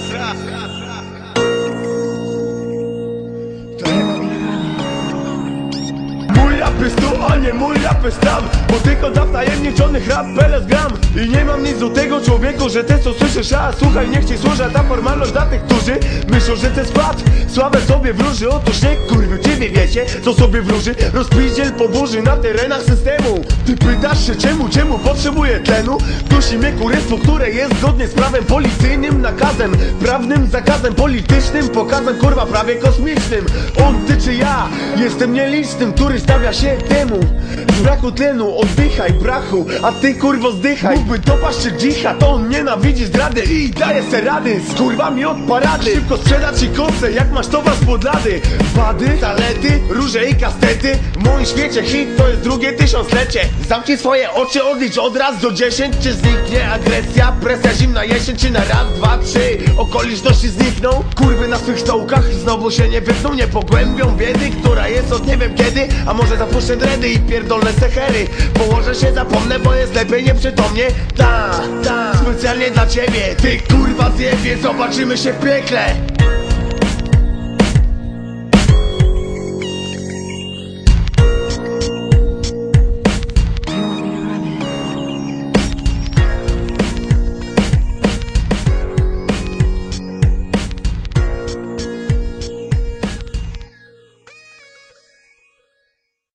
Praça. Kurwa nie mój rap jest tam Bo tylko dla wtajemniczonych rap peles gram. I nie mam nic do tego człowieku, że te co słyszysz A słuchaj, niech ci służy ta formalność dla tych, którzy Myślą, że to skład Sławę sobie wróży, otóż nie kurwy Ciebie wiecie, co sobie wróży. Rozpizdziel po burzy na terenach systemu. Ty pytasz się czemu, czemu potrzebuję tlenu? Kusi mnie kurystwo, które jest zgodnie z prawem Policyjnym nakazem, prawnym zakazem Politycznym pokazem, kurwa prawie kosmicznym. On, ty czy ja, jestem nielicznym Który stawia się temu. Z braku tlenu, oddychaj brachu A ty kurwo zdychaj. Mógłby dopaść się dzicha, to on nienawidzi zdrady. I daje se rady, z kurwami od parady Szybko sprzedać ci koce, jak masz towar z podlady. Wady, zalety, róże i kastety. W moim świecie hit to jest drugie tysiąclecie. Zamknij swoje oczy, odlicz od raz do dziesięć. Czy zniknie agresja, presja zimna jesień Czy na raz, dwa, trzy. Okoliczności znikną Kurwy na swych stołkach znowu się nie wytną Nie pogłębią biedy, która jest od nie wiem kiedy A może zapuszczę dredy i pierdolne sechery Położę się, zapomnę, bo jest lepiej nieprzytomnie. Ta, ta, specjalnie dla ciebie. Ty kurwa zjebie, zobaczymy się w piekle